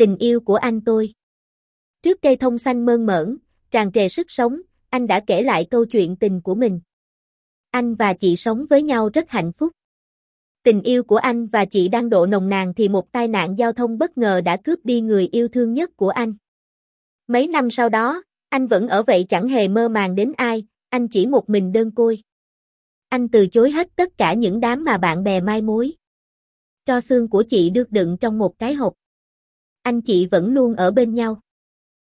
tình yêu của anh tôi. Trước cây thông xanh mơn mởn, tràn trề sức sống, anh đã kể lại câu chuyện tình của mình. Anh và chị sống với nhau rất hạnh phúc. Tình yêu của anh và chị đang độ nồng nàn thì một tai nạn giao thông bất ngờ đã cướp đi người yêu thương nhất của anh. Mấy năm sau đó, anh vẫn ở vậy chẳng hề mơ màng đến ai, anh chỉ một mình đơn côi. Anh từ chối hết tất cả những đám mà bạn bè mai mối. Tro xương của chị được đựng trong một cái hộp. Anh chị vẫn luôn ở bên nhau.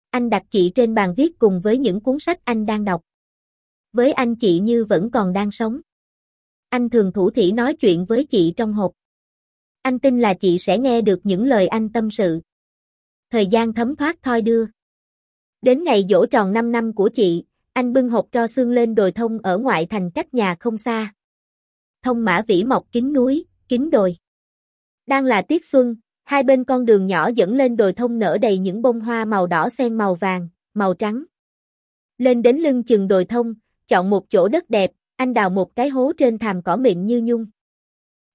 Anh đặt chị trên bàn viết cùng với những cuốn sách anh đang đọc. Với anh chị như vẫn còn đang sống. Anh thường thủ thỉ nói chuyện với chị trong hộp. Anh tin là chị sẽ nghe được những lời anh tâm sự. Thời gian thấm thoát thoi đưa. Đến ngày dỗ tròn 5 năm của chị, anh bưng hộp tro xương lên đồi thông ở ngoại thành cách nhà không xa. Thông mã vĩ mọc kín núi, kín đồi. Đang là tiết xuân, hai bên con đường nhỏ dẫn lên đồi thông nở đầy những bông hoa màu đỏ xen màu vàng, màu trắng. Lên đến lưng chừng đồi thông, chọn một chỗ đất đẹp, anh đào một cái hố trên thảm cỏ mịn như nhung.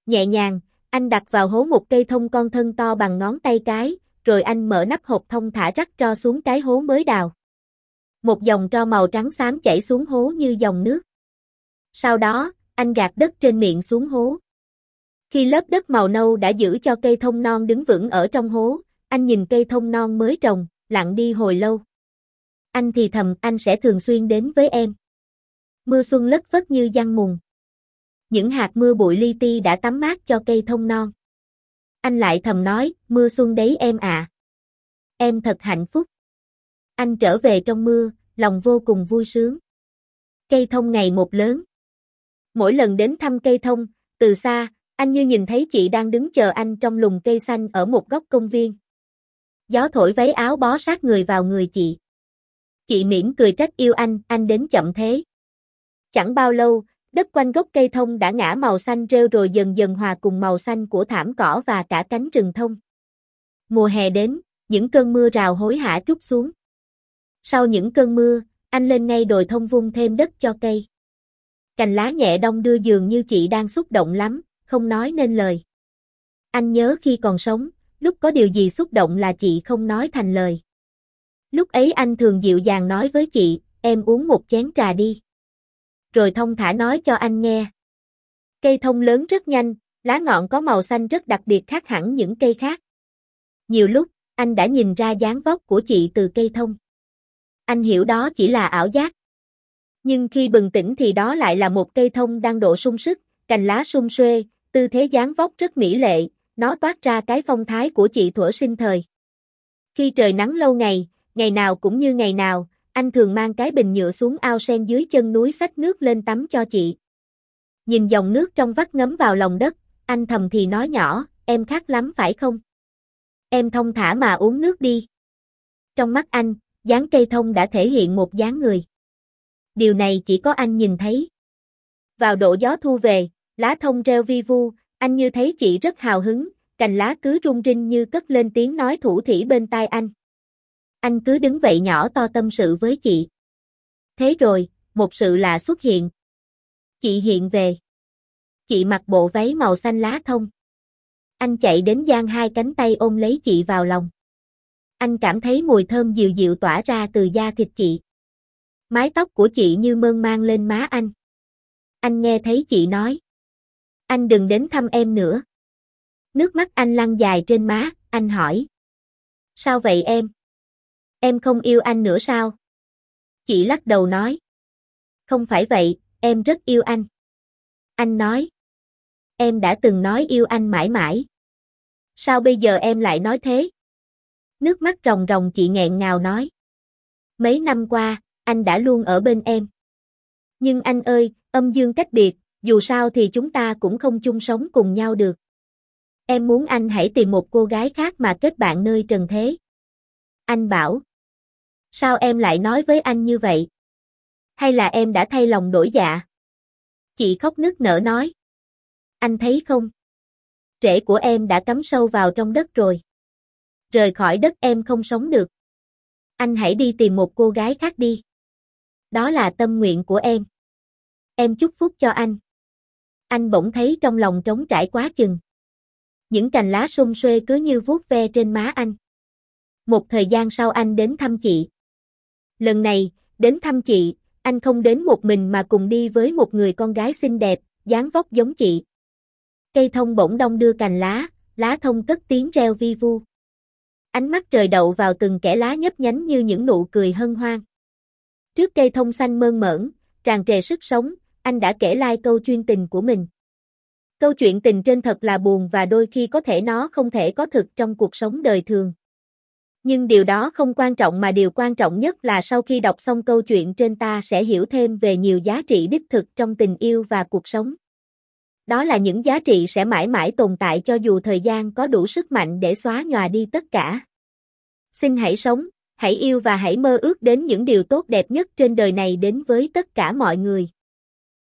Nhẹ nhàng, anh đặt vào hố một cây thông con thân to bằng ngón tay cái, rồi anh mở nắp hộp thông thả rắc tro xuống cái hố mới đào. Một dòng tro màu trắng xám chảy xuống hố như dòng nước. Sau đó, anh gạt đất trên miệng xuống hố. Khi lớp đất màu nâu đã giữ cho cây thông non đứng vững ở trong hố, anh nhìn cây thông non mới trồng, lặng đi hồi lâu. Anh thì thầm anh sẽ thường xuyên đến với em. Mưa xuân lất phất như giăng mùng. Những hạt mưa bụi li ti đã tắm mát cho cây thông non. Anh lại thầm nói, mưa xuân đấy em ạ. Em thật hạnh phúc. Anh trở về trong mưa, lòng vô cùng vui sướng. Cây thông ngày một lớn. Mỗi lần đến thăm cây thông, từ xa, anh như nhìn thấy chị đang đứng chờ anh trong lùm cây xanh ở một góc công viên. Gió thổi váy áo bó sát người vào người chị. Chị mỉm cười trách yêu anh, anh đến chậm thế. Chẳng bao lâu, đất quanh gốc cây thông đã ngã màu xanh rêu rồi dần dần hòa cùng màu xanh của thảm cỏ và cả cánh rừng thông. Mùa hè đến, những cơn mưa rào hối hả trút xuống. Sau những cơn mưa, anh lên ngay đồi thông vung thêm đất cho cây. Cành lá nhẹ đông đưa dường như chị đang xúc động lắm, không nói nên lời. Anh nhớ khi còn sống, lúc có điều gì xúc động là chị không nói thành lời. Lúc ấy anh thường dịu dàng nói với chị, em uống một chén trà đi. Rồi thông thả nói cho anh nghe. Cây thông lớn rất nhanh, lá ngọn có màu xanh rất đặc biệt khác hẳn những cây khác. Nhiều lúc, anh đã nhìn ra dáng vóc của chị từ cây thông. Anh hiểu đó chỉ là ảo giác. Nhưng khi bừng tỉnh thì đó lại là một cây thông đang độ sung sức, cành lá sung xuê, tư thế dáng vóc rất mỹ lệ, nó toát ra cái phong thái của chị thuở sinh thời. Khi trời nắng lâu ngày, ngày nào cũng như ngày nào, anh thường mang cái bình nhựa xuống ao sen dưới chân núi xách nước lên tắm cho chị. Nhìn dòng nước trong vắt ngấm vào lòng đất, anh thầm thì nói nhỏ, em khát lắm phải không? Em thông thả mà uống nước đi. Trong mắt anh, dáng cây thông đã thể hiện một dáng người. Điều này chỉ có anh nhìn thấy. Vào độ gió thu về, lá thông reo vi vu, anh như thấy chị rất hào hứng, cành lá cứ rung rinh như cất lên tiếng nói thủ thỉ bên tai anh. Anh cứ đứng vậy nhỏ to tâm sự với chị. Thế rồi, một sự lạ xuất hiện. Chị hiện về. Chị mặc bộ váy màu xanh lá thông. Anh chạy đến giang hai cánh tay ôm lấy chị vào lòng. Anh cảm thấy mùi thơm dịu dịu tỏa ra từ da thịt chị. Mái tóc của chị như mơn mang lên má anh. Anh nghe thấy chị nói. Anh đừng đến thăm em nữa. Nước mắt anh lăn dài trên má, anh hỏi. Sao vậy em? Em không yêu anh nữa sao? Chị lắc đầu nói. Không phải vậy, em rất yêu anh. Anh nói. Em đã từng nói yêu anh mãi mãi. Sao bây giờ em lại nói thế? Nước mắt ròng ròng chị nghẹn ngào nói. Mấy năm qua, anh đã luôn ở bên em. Nhưng anh ơi, âm dương cách biệt, dù sao thì chúng ta cũng không chung sống cùng nhau được. Em muốn anh hãy tìm một cô gái khác mà kết bạn nơi trần thế. Anh bảo. Sao em lại nói với anh như vậy? Hay là em đã thay lòng đổi dạ? Chị khóc nức nở nói. Anh thấy không? Rễ của em đã cắm sâu vào trong đất rồi. Rời khỏi đất em không sống được. Anh hãy đi tìm một cô gái khác đi. Đó là tâm nguyện của em. Em chúc phúc cho anh. Anh bỗng thấy trong lòng trống trải quá chừng. Những cành lá sum xuê cứ như vuốt ve trên má anh. Một thời gian sau anh đến thăm chị. Lần này, đến thăm chị, anh không đến một mình mà cùng đi với một người con gái xinh đẹp, dáng vóc giống chị. Cây thông bỗng đông đưa cành lá, lá thông cất tiếng reo vi vu. Ánh mắt trời đậu vào từng kẻ lá nhấp nhánh như những nụ cười hân hoan. Trước cây thông xanh mơn mởn, tràn trề sức sống, anh đã kể lai câu chuyên tình của mình. Câu chuyện tình trên thật là buồn và đôi khi có thể nó không thể có thực trong cuộc sống đời thường. Nhưng điều đó không quan trọng mà điều quan trọng nhất là sau khi đọc xong câu chuyện trên ta sẽ hiểu thêm về nhiều giá trị đích thực trong tình yêu và cuộc sống. Đó là những giá trị sẽ mãi mãi tồn tại cho dù thời gian có đủ sức mạnh để xóa nhòa đi tất cả. Xin hãy sống, hãy yêu và hãy mơ ước đến những điều tốt đẹp nhất trên đời này đến với tất cả mọi người.